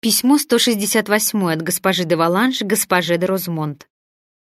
Письмо 168 от госпожи де Валанж госпоже де Розмонт.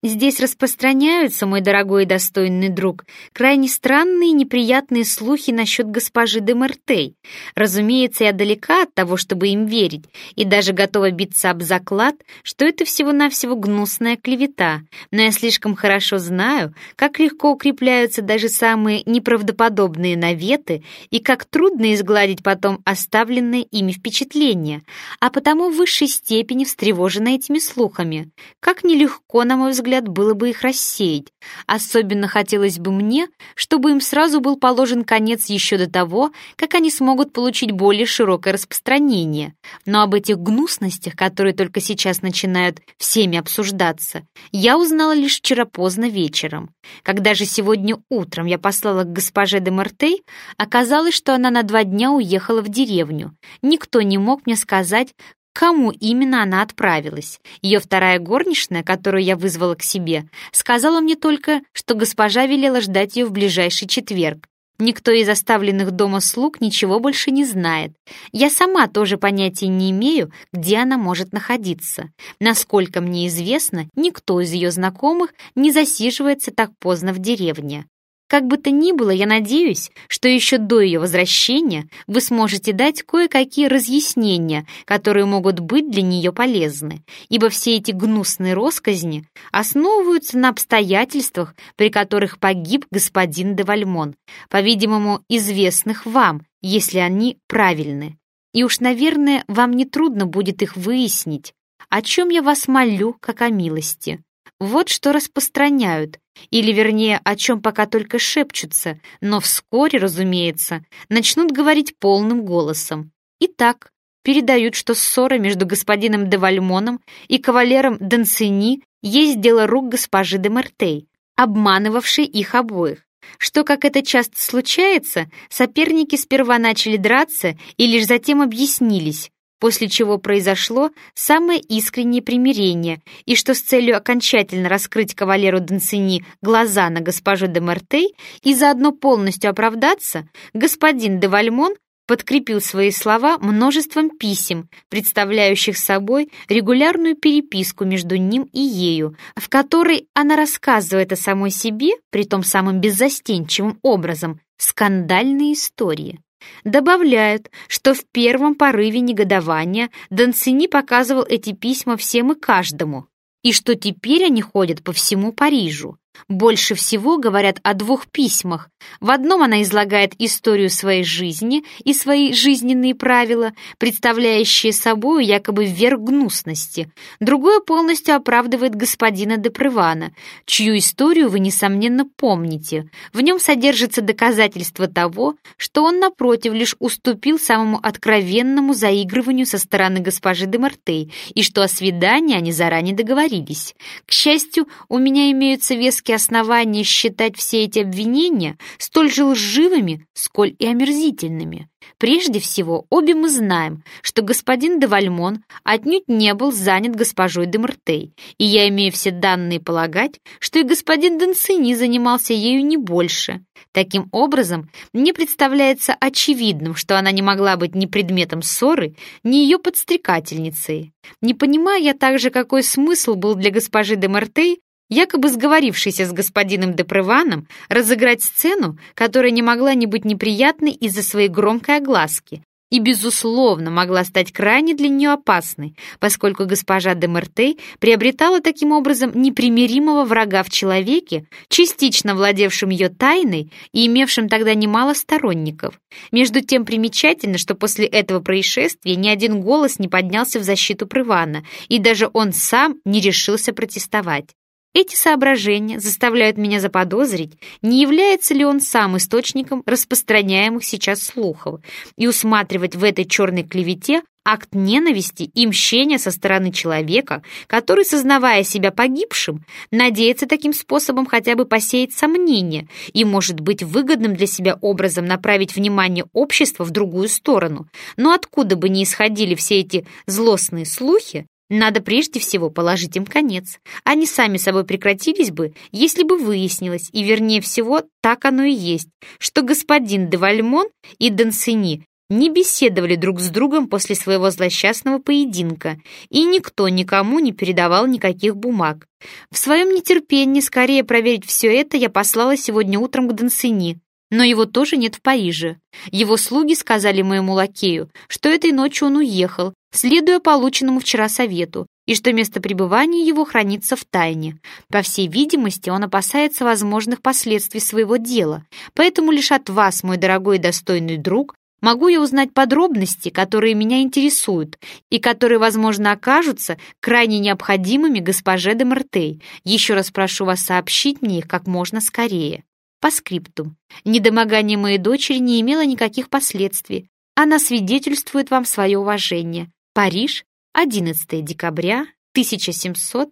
Здесь распространяются, мой дорогой и достойный друг, крайне странные и неприятные слухи насчет госпожи де Мертей. Разумеется, я далека от того, чтобы им верить, и даже готова биться об заклад, что это всего-навсего гнусная клевета, но я слишком хорошо знаю, как легко укрепляются даже самые неправдоподобные наветы и как трудно изгладить потом оставленные ими впечатления, а потому в высшей степени встревожена этими слухами. Как нелегко, на мой взгляд, взгляд, было бы их рассеять. Особенно хотелось бы мне, чтобы им сразу был положен конец еще до того, как они смогут получить более широкое распространение. Но об этих гнусностях, которые только сейчас начинают всеми обсуждаться, я узнала лишь вчера поздно вечером. Когда же сегодня утром я послала к госпоже де Мартей, оказалось, что она на два дня уехала в деревню. Никто не мог мне сказать, кому именно она отправилась. Ее вторая горничная, которую я вызвала к себе, сказала мне только, что госпожа велела ждать ее в ближайший четверг. Никто из оставленных дома слуг ничего больше не знает. Я сама тоже понятия не имею, где она может находиться. Насколько мне известно, никто из ее знакомых не засиживается так поздно в деревне. Как бы то ни было, я надеюсь, что еще до ее возвращения вы сможете дать кое-какие разъяснения, которые могут быть для нее полезны, ибо все эти гнусные росказни основываются на обстоятельствах, при которых погиб господин де Вальмон, по-видимому, известных вам, если они правильны. И уж, наверное, вам не трудно будет их выяснить, о чем я вас молю, как о милости. Вот что распространяют, или, вернее, о чем пока только шепчутся, но вскоре, разумеется, начнут говорить полным голосом. Итак, передают, что ссора между господином де Вальмоном и кавалером Дансини есть дело рук госпожи де Мартей, обманывавшей их обоих что, как это часто случается, соперники сперва начали драться и лишь затем объяснились, после чего произошло самое искреннее примирение, и что с целью окончательно раскрыть кавалеру Донцини глаза на госпожу де Мартей и заодно полностью оправдаться, господин де Вальмон подкрепил свои слова множеством писем, представляющих собой регулярную переписку между ним и ею, в которой она рассказывает о самой себе, при том самым беззастенчивым образом, скандальные истории. Добавляют, что в первом порыве негодования Донцини показывал эти письма всем и каждому, и что теперь они ходят по всему Парижу. Больше всего говорят о двух письмах. В одном она излагает историю своей жизни и свои жизненные правила, представляющие собой якобы верх гнусности. Другое полностью оправдывает господина де Прывана, чью историю вы, несомненно, помните. В нем содержится доказательство того, что он, напротив, лишь уступил самому откровенному заигрыванию со стороны госпожи де Мартей, и что о свидании они заранее договорились. К счастью, у меня имеются веские веские основания считать все эти обвинения столь же лживыми, сколь и омерзительными. Прежде всего, обе мы знаем, что господин де Вальмон отнюдь не был занят госпожой де Мартей, и я имею все данные полагать, что и господин Донцини занимался ею не больше. Таким образом, мне представляется очевидным, что она не могла быть ни предметом ссоры, ни ее подстрекательницей. Не понимаю я также, какой смысл был для госпожи де Мартей якобы сговорившийся с господином Депреваном разыграть сцену, которая не могла не быть неприятной из-за своей громкой огласки, и, безусловно, могла стать крайне для нее опасной, поскольку госпожа де Мертей приобретала таким образом непримиримого врага в человеке, частично владевшим ее тайной и имевшим тогда немало сторонников. Между тем примечательно, что после этого происшествия ни один голос не поднялся в защиту Прывана, и даже он сам не решился протестовать. Эти соображения заставляют меня заподозрить, не является ли он сам источником распространяемых сейчас слухов, и усматривать в этой черной клевете акт ненависти и мщения со стороны человека, который, сознавая себя погибшим, надеется таким способом хотя бы посеять сомнения и, может быть, выгодным для себя образом направить внимание общества в другую сторону. Но откуда бы ни исходили все эти злостные слухи, надо прежде всего положить им конец. Они сами собой прекратились бы, если бы выяснилось, и вернее всего так оно и есть, что господин де Вальмон и Дансини не беседовали друг с другом после своего злосчастного поединка, и никто никому не передавал никаких бумаг. В своем нетерпении скорее проверить все это я послала сегодня утром к Дансини, но его тоже нет в Париже. Его слуги сказали моему лакею, что этой ночью он уехал, следуя полученному вчера совету, и что место пребывания его хранится в тайне. По всей видимости, он опасается возможных последствий своего дела, поэтому лишь от вас, мой дорогой и достойный друг, могу я узнать подробности, которые меня интересуют и которые, возможно, окажутся крайне необходимыми госпоже де Мартей. Еще раз прошу вас сообщить мне их как можно скорее. По скрипту. Недомогание моей дочери не имело никаких последствий. Она свидетельствует вам свое уважение. Париж, 11 декабря 1700